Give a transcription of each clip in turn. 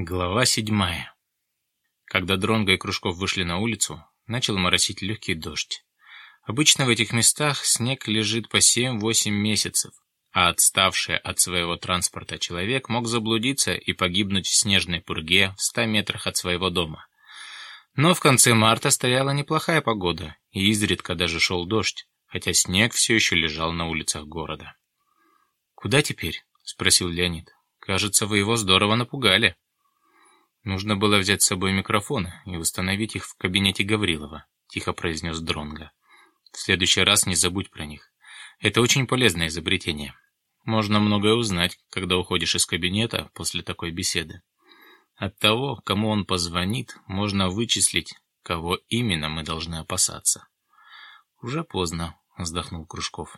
Глава седьмая. Когда Дронго и Кружков вышли на улицу, начал моросить легкий дождь. Обычно в этих местах снег лежит по 7-8 месяцев, а отставший от своего транспорта человек мог заблудиться и погибнуть в снежной пурге в 100 метрах от своего дома. Но в конце марта стояла неплохая погода, и изредка даже шел дождь, хотя снег все еще лежал на улицах города. «Куда теперь?» — спросил Леонид. «Кажется, вы его здорово напугали». «Нужно было взять с собой микрофоны и установить их в кабинете Гаврилова», — тихо произнес Дронга. «В следующий раз не забудь про них. Это очень полезное изобретение. Можно многое узнать, когда уходишь из кабинета после такой беседы. От того, кому он позвонит, можно вычислить, кого именно мы должны опасаться». «Уже поздно», — вздохнул Кружков.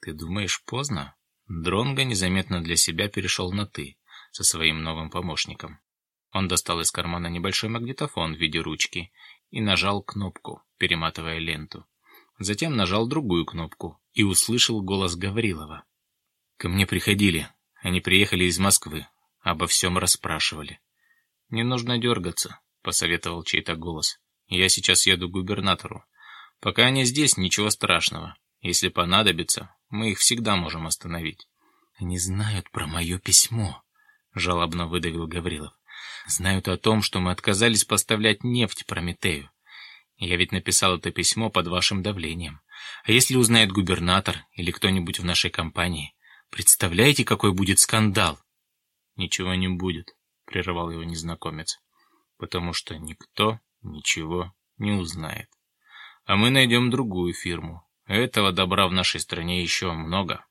«Ты думаешь, поздно?» Дронго незаметно для себя перешел на «ты» со своим новым помощником. Он достал из кармана небольшой магнитофон в виде ручки и нажал кнопку, перематывая ленту. Затем нажал другую кнопку и услышал голос Гаврилова. «Ко мне приходили. Они приехали из Москвы. Обо всем расспрашивали». «Не нужно дергаться», — посоветовал чей-то голос. «Я сейчас еду к губернатору. Пока они здесь, ничего страшного. Если понадобится, мы их всегда можем остановить». «Они знают про мое письмо», — жалобно выдавил Гаврилов. Знают о том, что мы отказались поставлять нефть Прометею. Я ведь написал это письмо под вашим давлением. А если узнает губернатор или кто-нибудь в нашей компании? Представляете, какой будет скандал? Ничего не будет, прервал его незнакомец. Потому что никто ничего не узнает. А мы найдем другую фирму. Этого добра в нашей стране еще много.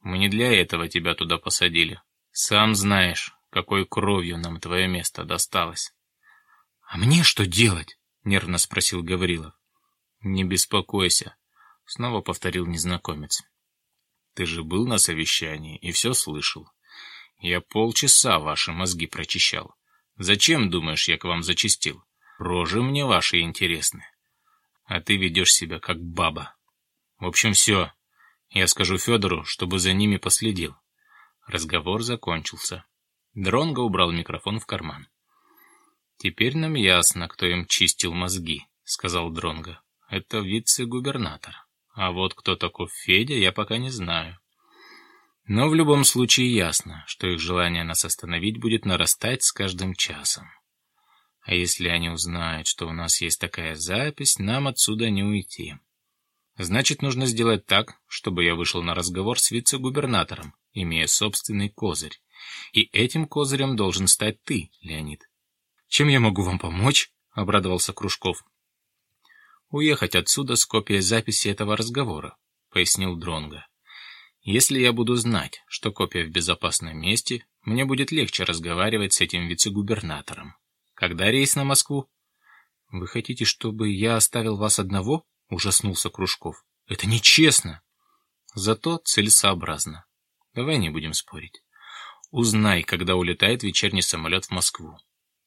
Мы не для этого тебя туда посадили. Сам знаешь, какой кровью нам твое место досталось. — А мне что делать? — нервно спросил Гаврилов. — Не беспокойся, — снова повторил незнакомец. — Ты же был на совещании и все слышал. Я полчаса ваши мозги прочищал. Зачем, думаешь, я к вам зачистил? Рожи мне ваши интересны. А ты ведешь себя как баба. В общем, все. Я скажу Федору, чтобы за ними последил. Разговор закончился. Дронго убрал микрофон в карман. «Теперь нам ясно, кто им чистил мозги», — сказал Дронго. «Это вице-губернатор. А вот кто такой Федя, я пока не знаю. Но в любом случае ясно, что их желание нас остановить будет нарастать с каждым часом. А если они узнают, что у нас есть такая запись, нам отсюда не уйти. Значит, нужно сделать так, чтобы я вышел на разговор с вице-губернатором, имея собственный козырь, и этим козырем должен стать ты, Леонид. Чем я могу вам помочь? Обрадовался Кружков. Уехать отсюда с копией записи этого разговора, пояснил Дронга. Если я буду знать, что копия в безопасном месте, мне будет легче разговаривать с этим вице-губернатором. Когда рейс на Москву? Вы хотите, чтобы я оставил вас одного? Ужаснулся Кружков. Это нечестно. Зато целесообразно. Давай не будем спорить. Узнай, когда улетает вечерний самолет в Москву.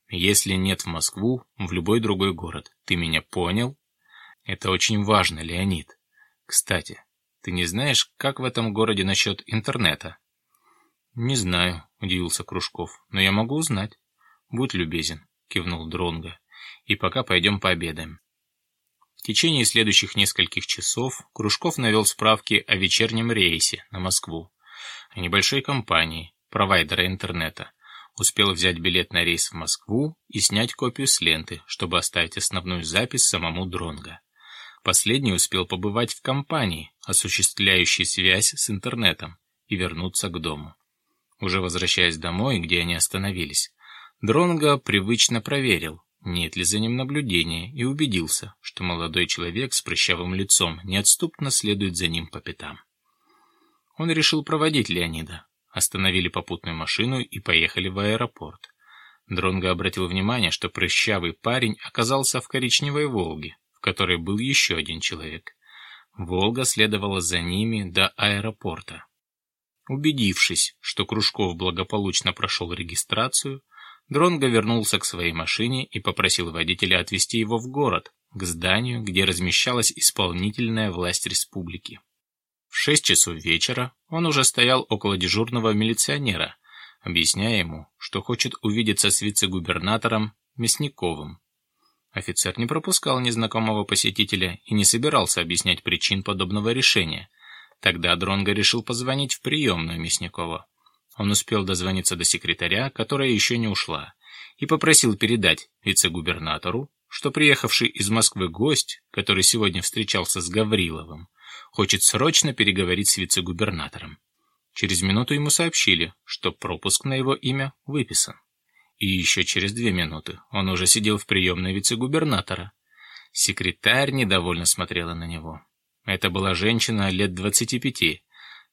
Если нет в Москву, в любой другой город. Ты меня понял? Это очень важно, Леонид. Кстати, ты не знаешь, как в этом городе насчет интернета? Не знаю, удивился Кружков, но я могу узнать. Будь любезен, кивнул Дронга. И пока пойдем пообедаем. В течение следующих нескольких часов Кружков навел справки о вечернем рейсе на Москву, о небольшой компании, провайдера интернета, успел взять билет на рейс в Москву и снять копию с ленты, чтобы оставить основную запись самому Дронго. Последний успел побывать в компании, осуществляющей связь с интернетом, и вернуться к дому. Уже возвращаясь домой, где они остановились, Дронго привычно проверил, нет ли за ним наблюдения, и убедился, что молодой человек с прыщавым лицом неотступно следует за ним по пятам. Он решил проводить Леонида, остановили попутную машину и поехали в аэропорт. Дронго обратил внимание, что прыщавый парень оказался в коричневой «Волге», в которой был еще один человек. «Волга» следовала за ними до аэропорта. Убедившись, что Кружков благополучно прошел регистрацию, Дронго вернулся к своей машине и попросил водителя отвезти его в город, к зданию, где размещалась исполнительная власть республики. В шесть часов вечера он уже стоял около дежурного милиционера, объясняя ему, что хочет увидеться с вице-губернатором Мясниковым. Офицер не пропускал незнакомого посетителя и не собирался объяснять причин подобного решения. Тогда Дронго решил позвонить в приемную Мясникова. Он успел дозвониться до секретаря, которая еще не ушла, и попросил передать вице-губернатору, что приехавший из Москвы гость, который сегодня встречался с Гавриловым, хочет срочно переговорить с вице-губернатором. Через минуту ему сообщили, что пропуск на его имя выписан. И еще через две минуты он уже сидел в приемной вице-губернатора. Секретарь недовольно смотрела на него. Это была женщина лет двадцати пяти.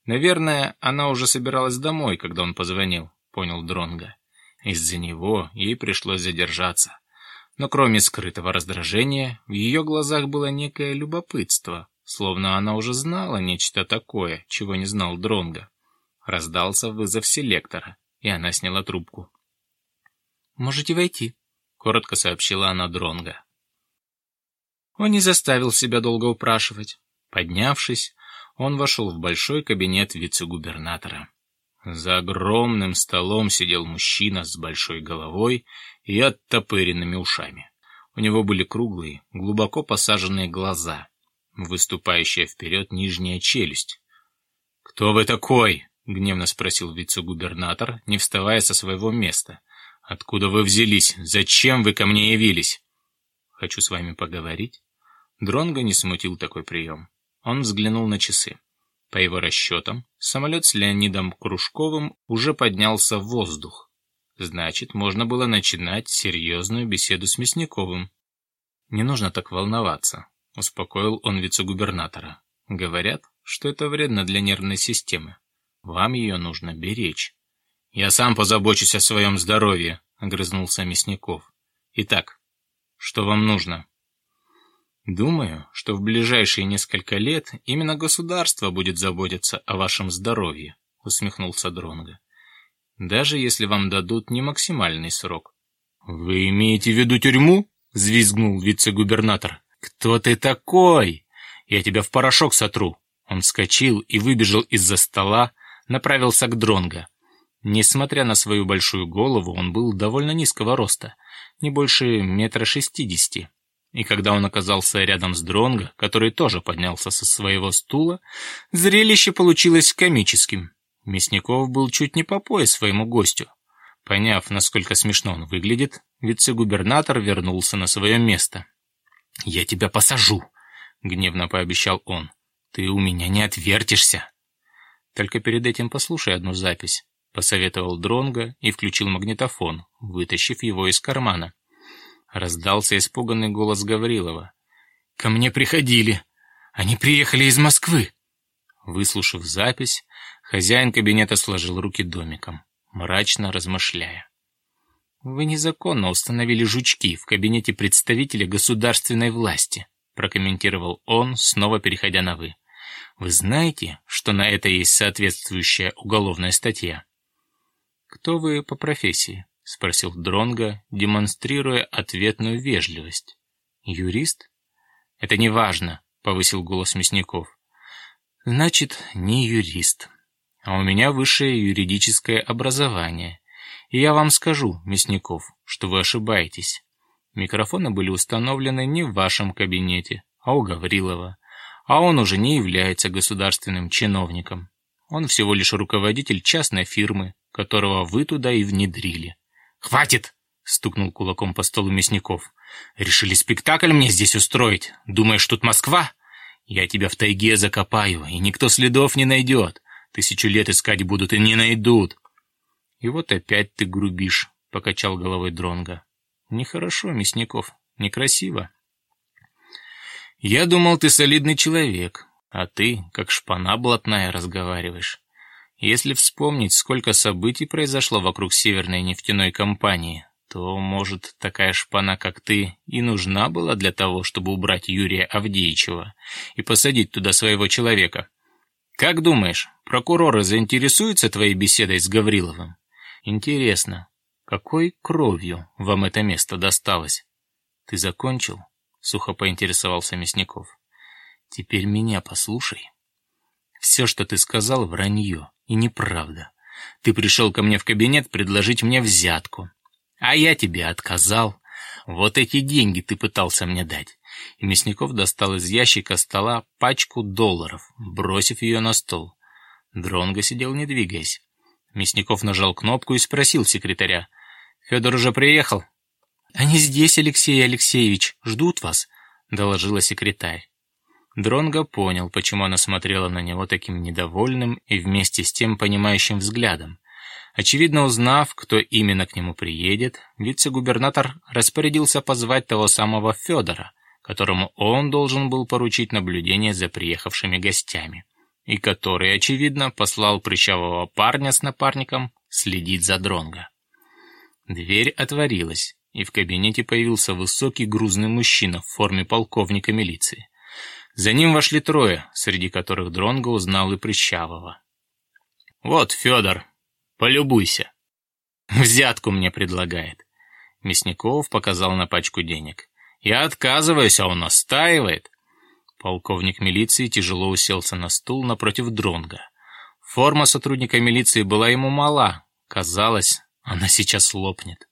Наверное, она уже собиралась домой, когда он позвонил, понял Дронга. Из-за него ей пришлось задержаться. Но кроме скрытого раздражения, в ее глазах было некое любопытство, словно она уже знала нечто такое, чего не знал Дронга. Раздался вызов селектора, и она сняла трубку. «Можете войти», — коротко сообщила она Дронга. Он не заставил себя долго упрашивать. Поднявшись, он вошел в большой кабинет вице-губернатора. За огромным столом сидел мужчина с большой головой и оттопыренными ушами. У него были круглые, глубоко посаженные глаза, выступающая вперед нижняя челюсть. «Кто вы такой?» — гневно спросил вице-губернатор, не вставая со своего места. «Откуда вы взялись? Зачем вы ко мне явились?» «Хочу с вами поговорить». Дронго не смутил такой прием. Он взглянул на часы. По его расчетам, самолет с Леонидом Кружковым уже поднялся в воздух. Значит, можно было начинать серьезную беседу с Мясниковым. «Не нужно так волноваться», — успокоил он вице-губернатора. «Говорят, что это вредно для нервной системы. Вам ее нужно беречь». «Я сам позабочусь о своем здоровье», — огрызнулся Мясников. «Итак, что вам нужно?» Думаю, что в ближайшие несколько лет именно государство будет заботиться о вашем здоровье, усмехнулся Дронга. Даже если вам дадут не максимальный срок. Вы имеете в виду тюрьму? взвизгнул вице-губернатор. Кто ты такой? Я тебя в порошок сотру. Он вскочил и выбежал из-за стола, направился к Дронга. Несмотря на свою большую голову, он был довольно низкого роста, не больше метра шестидесяти. И когда он оказался рядом с Дронго, который тоже поднялся со своего стула, зрелище получилось комическим. Мясников был чуть не по пояс своему гостю. Поняв, насколько смешно он выглядит, вице-губернатор вернулся на свое место. «Я тебя посажу», — гневно пообещал он. «Ты у меня не отвертишься». «Только перед этим послушай одну запись», — посоветовал Дронго и включил магнитофон, вытащив его из кармана. Раздался испуганный голос Гаврилова. «Ко мне приходили. Они приехали из Москвы». Выслушав запись, хозяин кабинета сложил руки домиком, мрачно размышляя. «Вы незаконно установили жучки в кабинете представителя государственной власти», прокомментировал он, снова переходя на «вы». «Вы знаете, что на это есть соответствующая уголовная статья?» «Кто вы по профессии?» — спросил Дронга, демонстрируя ответную вежливость. «Юрист?» «Это не важно», — повысил голос Мясников. «Значит, не юрист. А у меня высшее юридическое образование. И я вам скажу, Мясников, что вы ошибаетесь. Микрофоны были установлены не в вашем кабинете, а у Гаврилова. А он уже не является государственным чиновником. Он всего лишь руководитель частной фирмы, которого вы туда и внедрили. «Хватит!» — стукнул кулаком по столу Мясников. «Решили спектакль мне здесь устроить? Думаешь, тут Москва? Я тебя в тайге закопаю, и никто следов не найдет. Тысячу лет искать будут и не найдут». «И вот опять ты грубишь», — покачал головой Дронга. «Нехорошо, Мясников, некрасиво». «Я думал, ты солидный человек, а ты, как шпана блатная, разговариваешь. Если вспомнить, сколько событий произошло вокруг Северной нефтяной компании, то, может, такая шпана, как ты, и нужна была для того, чтобы убрать Юрия Авдеичева и посадить туда своего человека. Как думаешь, прокуроры заинтересуются твоей беседой с Гавриловым? Интересно, какой кровью вам это место досталось? Ты закончил? Сухо поинтересовался Мясников. Теперь меня послушай. Все, что ты сказал, вранье и неправда. Ты пришел ко мне в кабинет предложить мне взятку. А я тебе отказал. Вот эти деньги ты пытался мне дать. И Мясников достал из ящика стола пачку долларов, бросив ее на стол. Дронго сидел не двигаясь. Мясников нажал кнопку и спросил секретаря. «Федор уже приехал?» «Они здесь, Алексей Алексеевич, ждут вас», — доложила секретарь. Дронго понял, почему она смотрела на него таким недовольным и вместе с тем понимающим взглядом. Очевидно, узнав, кто именно к нему приедет, вице-губернатор распорядился позвать того самого Федора, которому он должен был поручить наблюдение за приехавшими гостями, и который, очевидно, послал прыщавого парня с напарником следить за Дронго. Дверь отворилась, и в кабинете появился высокий грузный мужчина в форме полковника милиции. За ним вошли трое, среди которых Дронго узнал и Прыщавого. «Вот, Федор, полюбуйся. Взятку мне предлагает». Мясников показал на пачку денег. «Я отказываюсь, а он настаивает». Полковник милиции тяжело уселся на стул напротив Дронга. Форма сотрудника милиции была ему мала. Казалось, она сейчас лопнет.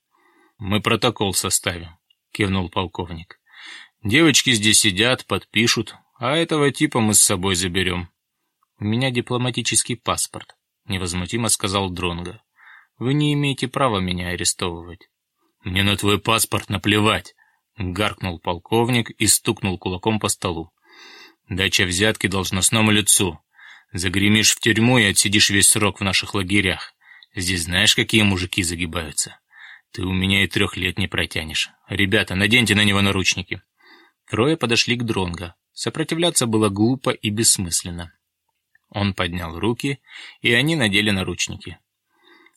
«Мы протокол составим», — кивнул полковник. «Девочки здесь сидят, подпишут, а этого типа мы с собой заберем. У меня дипломатический паспорт, невозмутимо сказал Дронга. Вы не имеете права меня арестовывать. Мне на твой паспорт наплевать, гаркнул полковник и стукнул кулаком по столу. Дача взятки должностному лицу. Загремишь в тюрьму и отсидишь весь срок в наших лагерях. Здесь знаешь, какие мужики загибаются? Ты у меня и трех лет не протянешь. Ребята, наденьте на него наручники. Трое подошли к Дронго. Сопротивляться было глупо и бессмысленно. Он поднял руки, и они надели наручники.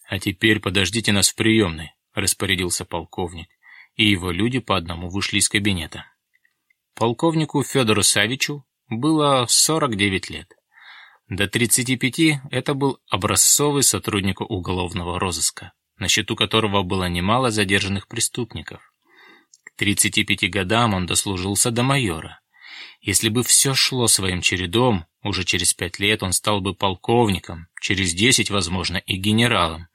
«А теперь подождите нас в приемной», — распорядился полковник, и его люди по одному вышли из кабинета. Полковнику Федору Савичу было 49 лет. До 35 это был образцовый сотрудник уголовного розыска, на счету которого было немало задержанных преступников. К 35 годам он дослужился до майора. Если бы все шло своим чередом, уже через пять лет он стал бы полковником, через десять, возможно, и генералом.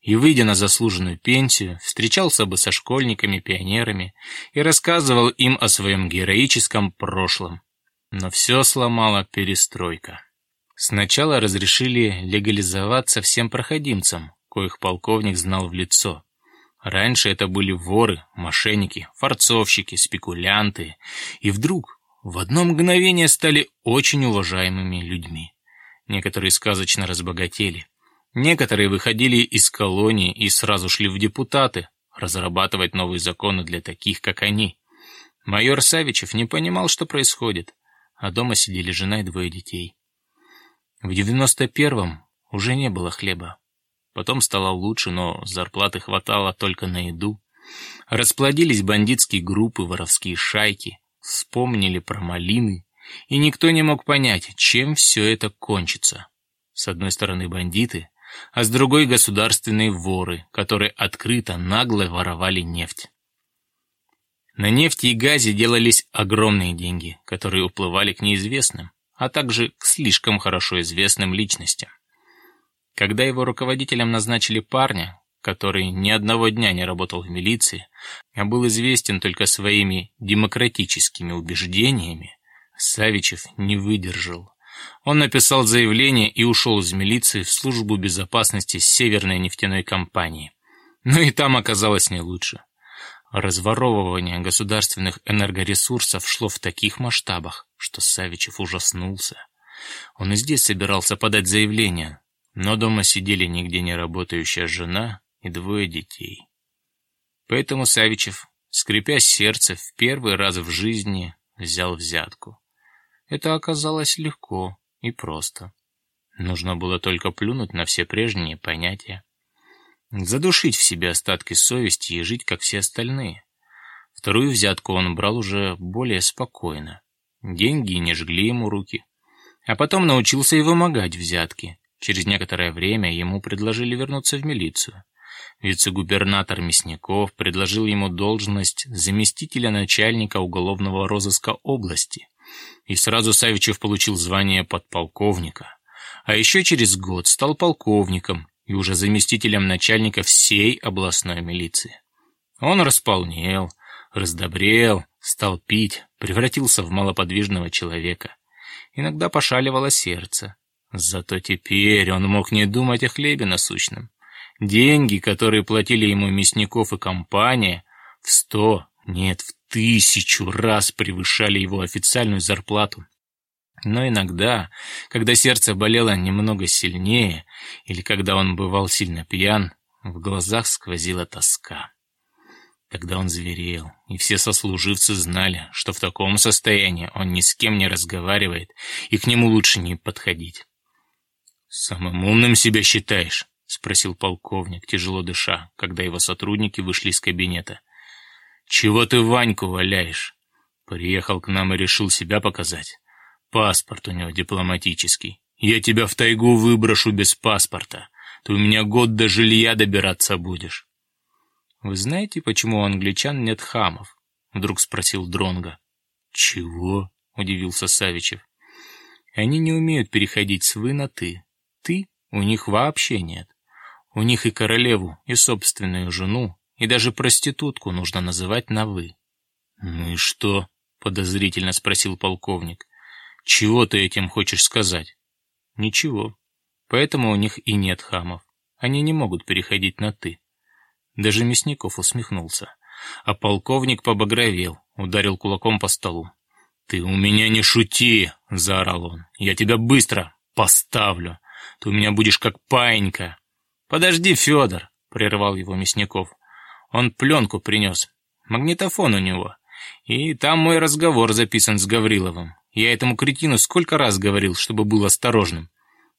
И, выйдя на заслуженную пенсию, встречался бы со школьниками-пионерами и рассказывал им о своем героическом прошлом. Но все сломала перестройка. Сначала разрешили легализоваться всем проходимцам, коих полковник знал в лицо. Раньше это были воры, мошенники, форцовщики, спекулянты. И вдруг в одно мгновение стали очень уважаемыми людьми. Некоторые сказочно разбогатели. Некоторые выходили из колонии и сразу шли в депутаты, разрабатывать новые законы для таких, как они. Майор Савичев не понимал, что происходит, а дома сидели жена и двое детей. В девяносто первом уже не было хлеба. Потом стало лучше, но зарплаты хватало только на еду. Расплодились бандитские группы, воровские шайки. Вспомнили про малины, и никто не мог понять, чем все это кончится. С одной стороны бандиты, а с другой государственные воры, которые открыто, нагло воровали нефть. На нефти и газе делались огромные деньги, которые уплывали к неизвестным, а также к слишком хорошо известным личностям. Когда его руководителем назначили парня, который ни одного дня не работал в милиции, а был известен только своими демократическими убеждениями, Савичев не выдержал. Он написал заявление и ушел из милиции в службу безопасности Северной нефтяной компании. Но и там оказалось не лучше. Разворовывание государственных энергоресурсов шло в таких масштабах, что Савичев ужаснулся. Он и здесь собирался подать заявление, но дома сидели нигде не работающая жена и двое детей. Поэтому Савичев, скрипя сердце, в первый раз в жизни взял взятку. Это оказалось легко и просто. Нужно было только плюнуть на все прежние понятия. Задушить в себе остатки совести и жить, как все остальные. Вторую взятку он брал уже более спокойно. Деньги не жгли ему руки. А потом научился и вымогать взятки. Через некоторое время ему предложили вернуться в милицию. Вице-губернатор Мясников предложил ему должность заместителя начальника уголовного розыска области. И сразу Савичев получил звание подполковника. А еще через год стал полковником и уже заместителем начальника всей областной милиции. Он располнел, раздобрел, стал пить, превратился в малоподвижного человека. Иногда пошаливало сердце. Зато теперь он мог не думать о хлебе насущном. Деньги, которые платили ему Мясников и компания, в сто, нет, в тысячу раз превышали его официальную зарплату. Но иногда, когда сердце болело немного сильнее, или когда он бывал сильно пьян, в глазах сквозила тоска. Тогда он зверел, и все сослуживцы знали, что в таком состоянии он ни с кем не разговаривает, и к нему лучше не подходить. «Самым умным себя считаешь?» — спросил полковник, тяжело дыша, когда его сотрудники вышли из кабинета. «Чего ты Ваньку валяешь? Приехал к нам и решил себя показать. Паспорт у него дипломатический. Я тебя в тайгу выброшу без паспорта. Ты у меня год до жилья добираться будешь». «Вы знаете, почему у англичан нет хамов?» — вдруг спросил Дронга. «Чего?» — удивился Савичев. «Они не умеют переходить с «вы» на «ты». «Ты» у них вообще нет. У них и королеву, и собственную жену, и даже проститутку нужно называть на «вы». «Ну и что?» — подозрительно спросил полковник. «Чего ты этим хочешь сказать?» «Ничего. Поэтому у них и нет хамов. Они не могут переходить на «ты». Даже Мясников усмехнулся. А полковник побагровел, ударил кулаком по столу. «Ты у меня не шути!» — заорал он. «Я тебя быстро поставлю! Ты у меня будешь как паинька!» «Подожди, Федор!» — прервал его Мясников. «Он пленку принес. Магнитофон у него. И там мой разговор записан с Гавриловым. Я этому кретину сколько раз говорил, чтобы был осторожным».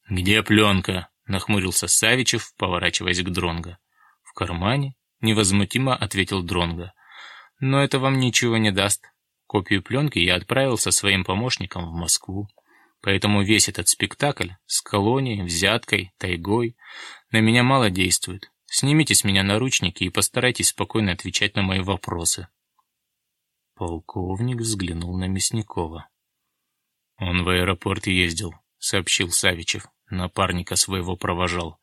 «Где пленка?» — нахмурился Савичев, поворачиваясь к Дронго. «В кармане?» — невозмутимо ответил Дронго. «Но это вам ничего не даст. Копию пленки я отправил со своим помощником в Москву. Поэтому весь этот спектакль с колонией, взяткой, тайгой на меня мало действует. Снимите с меня наручники и постарайтесь спокойно отвечать на мои вопросы». Полковник взглянул на Мясникова. «Он в аэропорт ездил», — сообщил Савичев. Напарника своего провожал.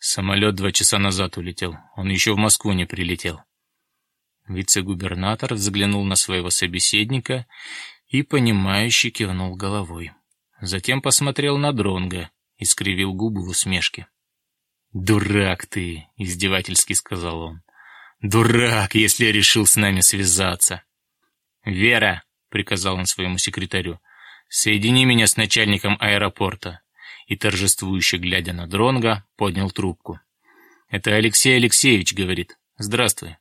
Самолет два часа назад улетел. Он еще в Москву не прилетел. Вице-губернатор взглянул на своего собеседника и, понимающе кивнул головой. Затем посмотрел на Дронга и скривил губы в усмешке. «Дурак ты!» — издевательски сказал он. «Дурак, если решил с нами связаться!» «Вера!» — приказал он своему секретарю. «Соедини меня с начальником аэропорта и, торжествующе глядя на Дронга, поднял трубку. «Это Алексей Алексеевич», — говорит. «Здравствуй.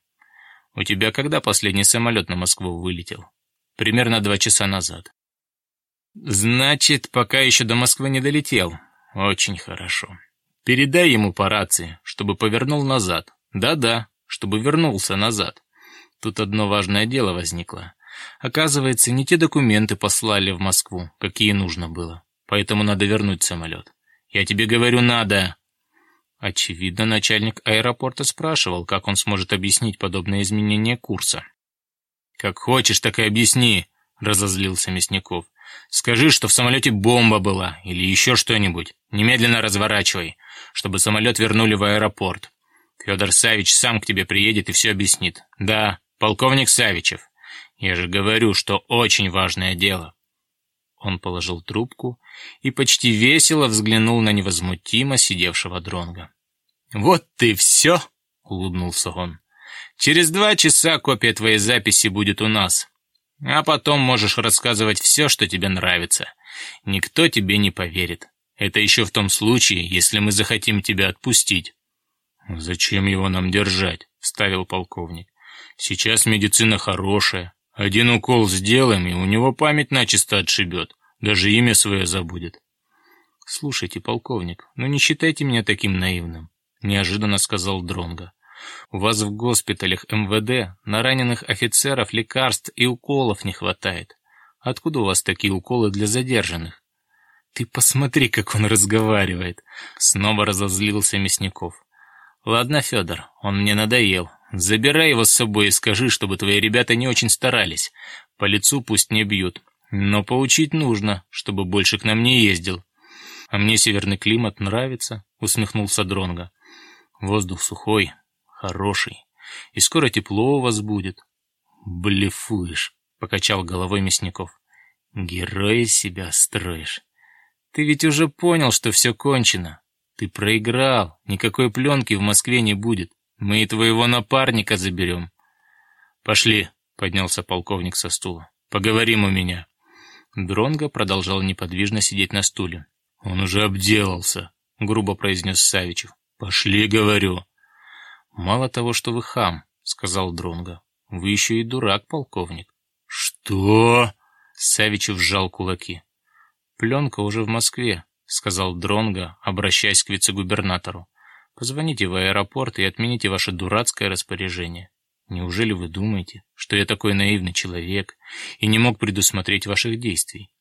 У тебя когда последний самолет на Москву вылетел?» «Примерно два часа назад». «Значит, пока еще до Москвы не долетел. Очень хорошо. Передай ему по рации, чтобы повернул назад. Да-да, чтобы вернулся назад. Тут одно важное дело возникло. Оказывается, не те документы послали в Москву, какие нужно было поэтому надо вернуть самолет. Я тебе говорю, надо!» Очевидно, начальник аэропорта спрашивал, как он сможет объяснить подобное изменение курса. «Как хочешь, так и объясни», — разозлился Мясников. «Скажи, что в самолете бомба была или еще что-нибудь. Немедленно разворачивай, чтобы самолет вернули в аэропорт. Федор Савич сам к тебе приедет и все объяснит. Да, полковник Савичев. Я же говорю, что очень важное дело. Он положил трубку и почти весело взглянул на невозмутимо сидевшего дронга. «Вот ты все!» — улыбнулся он. «Через два часа копия твоей записи будет у нас. А потом можешь рассказывать все, что тебе нравится. Никто тебе не поверит. Это еще в том случае, если мы захотим тебя отпустить». «Зачем его нам держать?» — вставил полковник. «Сейчас медицина хорошая. Один укол сделаем, и у него память начисто отшибет. Даже имя свое забудет. «Слушайте, полковник, ну не считайте меня таким наивным», — неожиданно сказал Дронга. «У вас в госпиталях МВД на раненых офицеров лекарств и уколов не хватает. Откуда у вас такие уколы для задержанных?» «Ты посмотри, как он разговаривает!» Снова разозлился Мясников. «Ладно, Федор, он мне надоел. Забирай его с собой и скажи, чтобы твои ребята не очень старались. По лицу пусть не бьют. Но поучить нужно, чтобы больше к нам не ездил. А мне северный климат нравится, усмехнулся Дронга. Воздух сухой, хороший. И скоро тепло у вас будет. Блефуешь, покачал головой Мясников. Героя себя строишь. Ты ведь уже понял, что все кончено. Ты проиграл. Никакой пленки в Москве не будет. Мы и твоего напарника заберем. Пошли, поднялся полковник со стула. Поговорим у меня. Дронго продолжал неподвижно сидеть на стуле. «Он уже обделался», — грубо произнес Савичев. «Пошли, говорю». «Мало того, что вы хам», — сказал Дронго. «Вы еще и дурак, полковник». «Что?» — Савичев сжал кулаки. «Пленка уже в Москве», — сказал Дронго, обращаясь к вице-губернатору. «Позвоните в аэропорт и отмените ваше дурацкое распоряжение. Неужели вы думаете, что я такой наивный человек и не мог предусмотреть ваших действий?»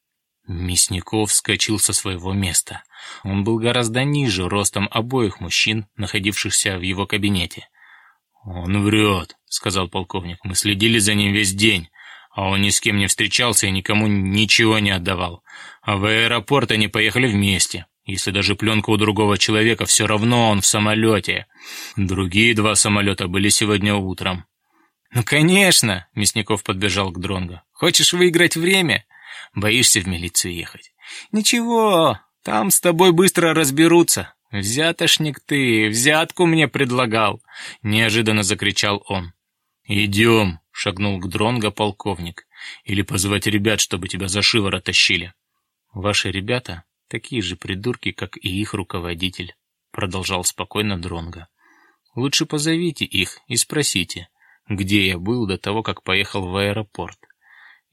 Мясников вскочил со своего места. Он был гораздо ниже ростом обоих мужчин, находившихся в его кабинете. «Он врет», — сказал полковник. «Мы следили за ним весь день, а он ни с кем не встречался и никому ничего не отдавал. А в аэропорт они поехали вместе. Если даже пленка у другого человека, все равно он в самолете. Другие два самолета были сегодня утром». «Ну, конечно!» — Мясников подбежал к Дронго. «Хочешь выиграть время?» Боишься в милицию ехать? Ничего, там с тобой быстро разберутся. Взятошник ты, взятку мне предлагал, неожиданно закричал он. Идем, шагнул к Дронго полковник. Или позвать ребят, чтобы тебя за шиворот тащили. Ваши ребята такие же придурки, как и их руководитель, продолжал спокойно Дронго. Лучше позовите их и спросите, где я был до того, как поехал в аэропорт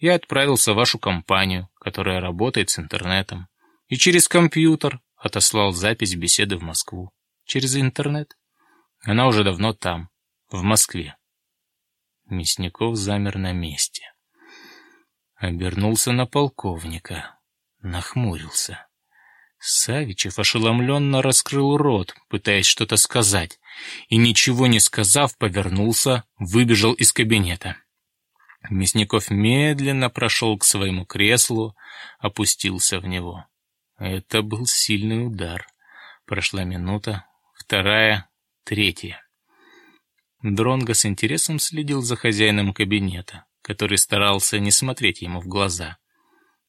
я отправился в вашу компанию, которая работает с интернетом, и через компьютер отослал запись беседы в Москву. Через интернет. Она уже давно там, в Москве. Мясников замер на месте. Обернулся на полковника. Нахмурился. Савичев ошеломленно раскрыл рот, пытаясь что-то сказать, и, ничего не сказав, повернулся, выбежал из кабинета. Мясников медленно прошел к своему креслу, опустился в него. Это был сильный удар. Прошла минута, вторая, третья. Дронго с интересом следил за хозяином кабинета, который старался не смотреть ему в глаза.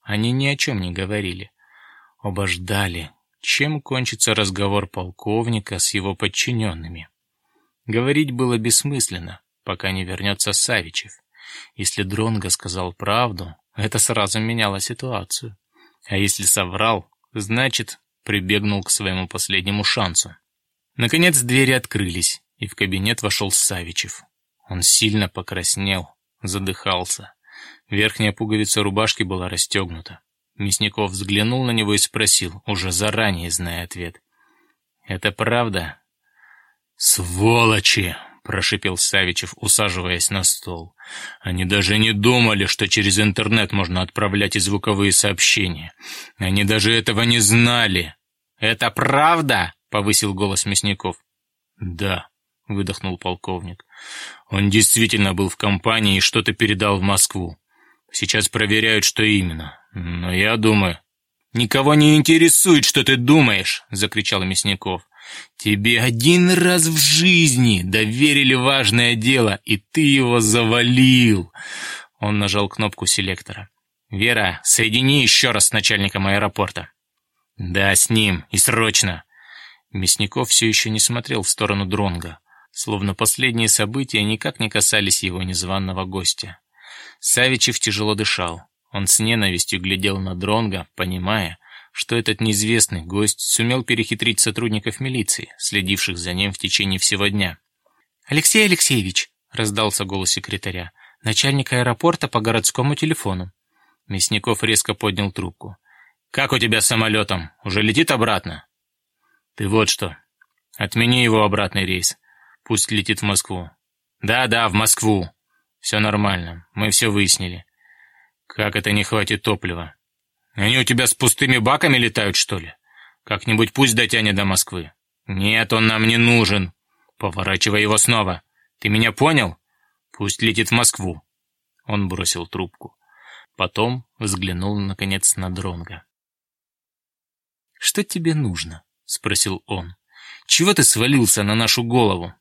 Они ни о чем не говорили. Оба ждали, чем кончится разговор полковника с его подчиненными. Говорить было бессмысленно, пока не вернется Савичев. Если Дронго сказал правду, это сразу меняло ситуацию. А если соврал, значит, прибегнул к своему последнему шансу. Наконец двери открылись, и в кабинет вошел Савичев. Он сильно покраснел, задыхался. Верхняя пуговица рубашки была расстегнута. Мясников взглянул на него и спросил, уже заранее зная ответ. «Это правда?» «Сволочи!» прошипел Савичев, усаживаясь на стол. Они даже не думали, что через интернет можно отправлять и звуковые сообщения. Они даже этого не знали. Это правда? повысил голос Мясников. Да, выдохнул полковник. Он действительно был в компании и что-то передал в Москву. Сейчас проверяют, что именно. Но я думаю... «Никого не интересует, что ты думаешь!» — закричал Мясников. Тебе один раз в жизни доверили важное дело, и ты его завалил. Он нажал кнопку селектора. Вера, соедини еще раз с начальником аэропорта. Да, с ним, и срочно. Мясников все еще не смотрел в сторону Дронга, словно последние события никак не касались его незваного гостя. Савичев тяжело дышал. Он с ненавистью глядел на Дронга, понимая, что этот неизвестный гость сумел перехитрить сотрудников милиции, следивших за ним в течение всего дня. «Алексей Алексеевич!» — раздался голос секретаря. «Начальник аэропорта по городскому телефону». Мясников резко поднял трубку. «Как у тебя с самолетом? Уже летит обратно?» «Ты вот что. Отмени его обратный рейс. Пусть летит в Москву». «Да-да, в Москву. Все нормально. Мы все выяснили. Как это не хватит топлива? Они у тебя с пустыми баками летают, что ли? Как-нибудь пусть дотянет до Москвы. Нет, он нам не нужен. Поворачивай его снова. Ты меня понял? Пусть летит в Москву. Он бросил трубку. Потом взглянул, наконец, на Дронга. «Что тебе нужно?» — спросил он. Чего ты свалился на нашу голову?»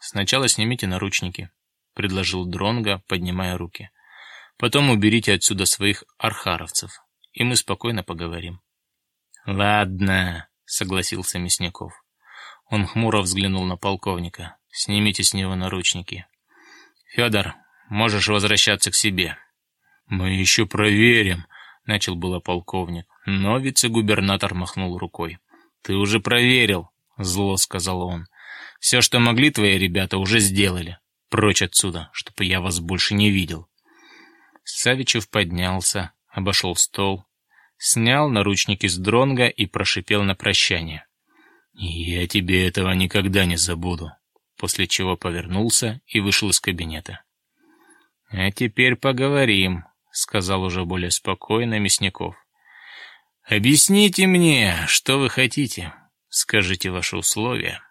«Сначала снимите наручники», — предложил Дронга, поднимая руки. «Потом уберите отсюда своих архаровцев, и мы спокойно поговорим». «Ладно», — согласился Мясников. Он хмуро взглянул на полковника. «Снимите с него наручники». «Федор, можешь возвращаться к себе». «Мы еще проверим», — начал было полковник, но вице-губернатор махнул рукой. «Ты уже проверил», — зло сказал он. «Все, что могли твои ребята, уже сделали. Прочь отсюда, чтобы я вас больше не видел». Савичев поднялся, обошел стол, снял наручники с дронга и прошипел на прощание. «Я тебе этого никогда не забуду», после чего повернулся и вышел из кабинета. «А теперь поговорим», — сказал уже более спокойно Мясников. «Объясните мне, что вы хотите. Скажите ваши условия».